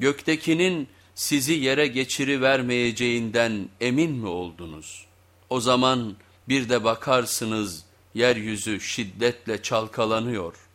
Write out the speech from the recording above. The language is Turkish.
Göktekinin sizi yere geçirivermeyeceğinden emin mi oldunuz? O zaman bir de bakarsınız yeryüzü şiddetle çalkalanıyor.''